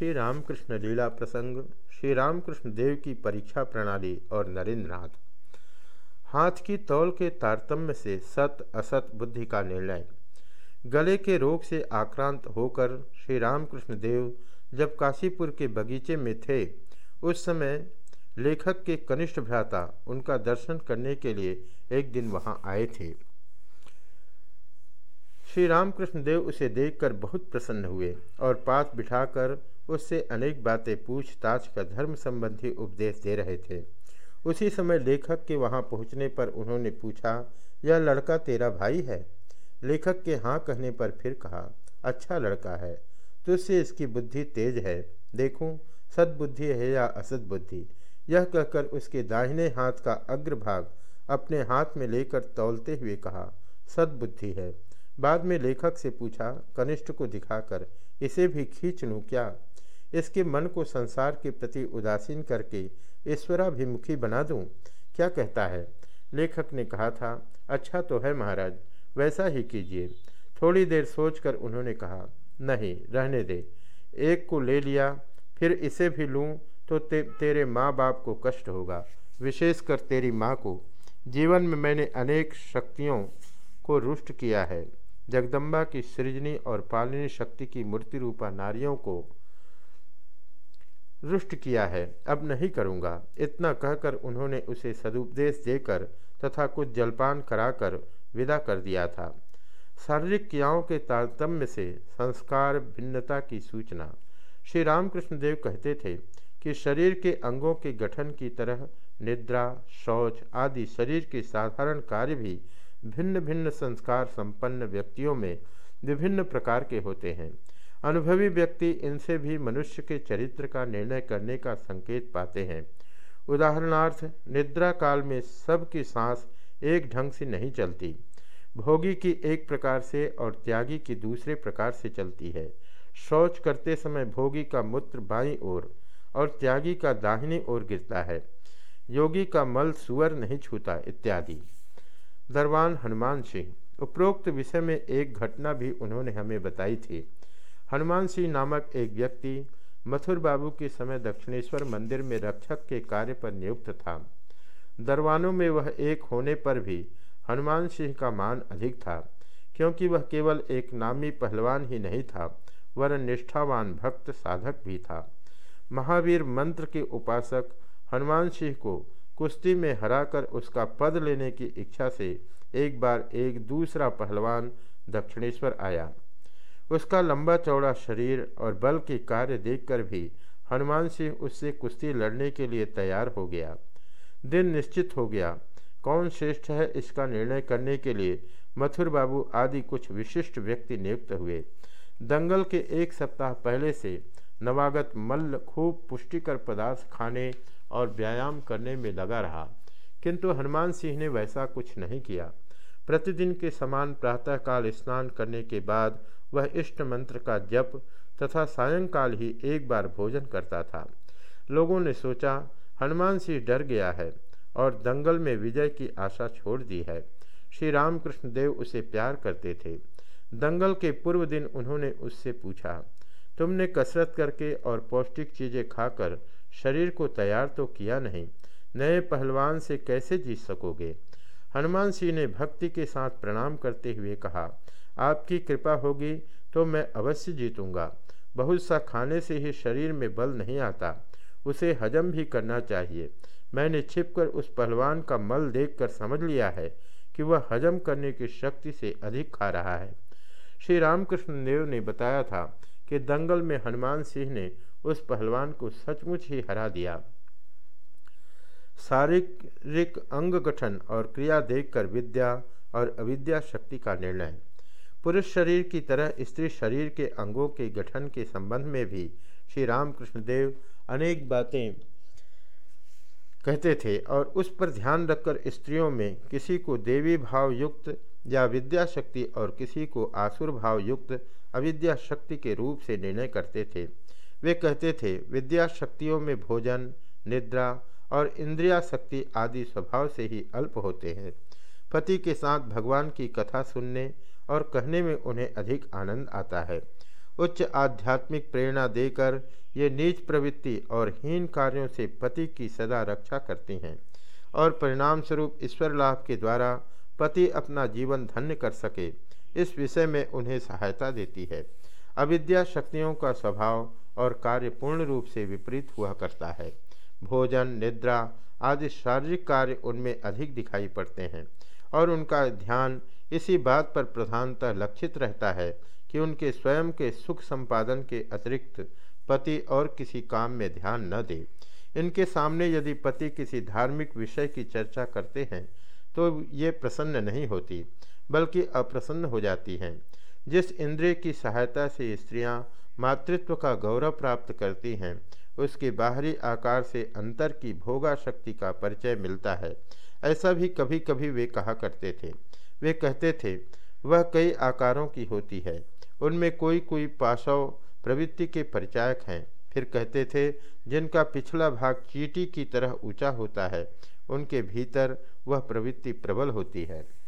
श्री रामकृष्ण लीला प्रसंग, श्री रामकृष्ण देव की परीक्षा प्रणाली और नरेंद्रनाथ। हाथ की तौल के तारतम्य से सत असत बुद्धि का निर्णय। गले के रोग से आक्रांत होकर श्री रामकृष्ण देव जब काशीपुर के बगीचे में थे, उस समय लेखक के कनिष्ठ भ्राता उनका दर्शन करने के लिए एक दिन वहाँ आए थे। श्री रामकृष्ण देव उसे देखकर बहुत प्रसन्न हुए और पास बिठाकर उससे अनेक बातें पूछताछ कर धर्म संबंधी उपदेश दे रहे थे। उसी समय लेखक के वहाँ पहुँचने पर उन्होंने पूछा, यह लड़का तेरा भाई है? लेखक के हाँ कहने पर फिर कहा अच्छा लड़का है। तुझसे इसकी बुद्धि तेज है। देखूँ, सद्बुद्धि है या असद बुद्धि यह कहकर उसके दाहिने हाथ का अग्रभाग अपने हाथ में लेकर तौलते हुए कहा, सद्बुद्धि है। बाद में लेखक से पूछा, कनिष्ठ को दिखाकर इसे भी खींच लूँ क्या? इसके मन को संसार के प्रति उदासीन करके ईश्वराभिमुखी बना दूँ? क्या कहता है? लेखक ने कहा था अच्छा तो है महाराज वैसा ही कीजिए। थोड़ी देर सोचकर उन्होंने कहा नहीं रहने दे। एक को ले लिया फिर इसे भी लूँ तो ते, तेरे माँ बाप को कष्ट होगा विशेषकर तेरी माँ को। जीवन में मैंने अनेक शक्तियों को रुष्ट किया है। जगदम्बा की सृजनी और पालनी शक्ति की मूर्ति रूपा नारियों को रुष्ट किया है। अब नहीं करूँगा। इतना कहकर उन्होंने उसे सदुपदेश देकर तथा कुछ जलपान कराकर विदा कर दिया था। शारीरिक क्रियाओं के तारतम्य से संस्कार, भिन्नता की सूचना। श्री रामकृष्ण देव कहते थे कि शरीर के अंगों के गठन की तरह निद्रा, शौच आदि शरीर के साधारण कार्य भी भिन्न भिन्न संस्कार संपन्न व्यक्तियों में विभिन्न प्रकार के होते हैं। अनुभवी व्यक्ति इनसे भी मनुष्य के चरित्र का निर्णय करने का संकेत पाते हैं। उदाहरणार्थ, निद्रा काल में सबकी सांस एक ढंग से नहीं चलती। भोगी की एक प्रकार से और त्यागी की दूसरे प्रकार से चलती है। शौच करते समय भोगी का मूत्र बाई ओर और त्यागी का दाहिनी ओर गिरता है। योगी का मल सुअर नहीं छूता, इत्यादि। दरबान हनुमान सिंह। उपरोक्त विषय में एक घटना भी उन्होंने हमें बताई थी। हनुमान सिंह नामक एक व्यक्ति मथुर बाबू के समय दक्षिणेश्वर मंदिर में रक्षक के कार्य पर नियुक्त था। दरबानों में वह एक होने पर भी हनुमान सिंह का मान अधिक था, क्योंकि वह केवल एक नामी पहलवान ही नहीं था वह निष्ठावान भक्त साधक भी था। महावीर मंत्र के उपासक हनुमान सिंह को कुश्ती में हराकर उसका पद लेने की इच्छा से एक बार एक दूसरा पहलवान दक्षिणेश्वर आया। उसका लंबा चौड़ा शरीर और बल के कार्य देखकर भी हनुमान सिंह उससे कुश्ती लड़ने के लिए तैयार हो गया। दिन निश्चित हो गया। कौन श्रेष्ठ है इसका निर्णय करने के लिए मथुर बाबू आदि कुछ विशिष्ट व्यक्ति नियुक्त हुए। दंगल के एक सप्ताह पहले से नवागत मल्ल खूब पुष्टिकर पदार्थ खाने और व्यायाम करने में लगा रहा। किंतु हनुमान सिंह ने वैसा कुछ नहीं किया। प्रतिदिन के समान प्रातःकाल स्नान करने के बाद वह इष्ट मंत्र का जप तथा सायंकाल ही एक बार भोजन करता था। लोगों ने सोचा, हनुमान सिंह डर गया है और दंगल में विजय की आशा छोड़ दी है। श्री रामकृष्ण देव उसे प्यार करते थे। दंगल के पूर्व दिन उन्होंने उससे पूछा, तुमने कसरत करके और पौष्टिक चीज़ें खाकर शरीर को तैयार तो किया नहीं, नए पहलवान से कैसे जीत सकोगे? हनुमान सिंह ने भक्ति के साथ प्रणाम करते हुए कहा, आपकी कृपा होगी तो मैं अवश्य जीतूँगा। बहुत सा खाने से ही शरीर में बल नहीं आता, उसे हजम भी करना चाहिए। मैंने छिपकर उस पहलवान का मल देखकर समझ लिया है कि वह हजम करने की शक्ति से अधिक खा रहा है। श्री रामकृष्ण देव ने बताया था कि दंगल में हनुमान सिंह ने उस पहलवान को सचमुच ही हरा दिया। शारीरिक अंग गठन और क्रिया देखकर विद्या और अविद्या शक्ति का निर्णय। पुरुष शरीर की तरह स्त्री शरीर के अंगों के गठन के संबंध में भी श्री रामकृष्ण देव अनेक बातें कहते थे और उस पर ध्यान रखकर स्त्रियों में किसी को देवी भाव युक्त या विद्या शक्ति और किसी को आसुर भाव युक्त अविद्या शक्ति के रूप से निर्णय करते थे। वे कहते थे विद्या शक्तियों में भोजन, निद्रा और इंद्रिया शक्ति आदि स्वभाव से ही अल्प होते हैं। पति के साथ भगवान की कथा सुनने और कहने में उन्हें अधिक आनंद आता है। उच्च आध्यात्मिक प्रेरणा देकर ये नीच प्रवृत्ति और हीन कार्यों से पति की सदा रक्षा करती हैं और परिणाम स्वरूप ईश्वर लाभ के द्वारा पति अपना जीवन धन्य कर सके। इस विषय में उन्हें सहायता देती है। अविद्या शक्तियों का स्वभाव और कार्य पूर्ण रूप से विपरीत हुआ करता है। भोजन, निद्रा आदि शारीरिक कार्य उनमें अधिक दिखाई पड़ते हैं और उनका ध्यान इसी बात पर प्रधानतः लक्षित रहता है कि उनके स्वयं के सुख संपादन के अतिरिक्त पति और किसी काम में ध्यान न दे। इनके सामने यदि पति किसी धार्मिक विषय की चर्चा करते हैं तो ये प्रसन्न नहीं होती, बल्कि अप्रसन्न हो जाती हैं। जिस इंद्रिय की सहायता से स्त्रियाँ मातृत्व का गौरव प्राप्त करती हैं, उसके बाहरी आकार से अंतर की भोगा शक्ति का परिचय मिलता है। ऐसा भी कभी कभी वे कहा करते थे। वे कहते थे, वह कई आकारों की होती है। उनमें कोई कोई पाशव प्रवृत्ति के परिचायक हैं। फिर कहते थे, जिनका पिछला भाग चीटी की तरह ऊँचा होता है उनके भीतर वह प्रवृत्ति प्रबल होती है।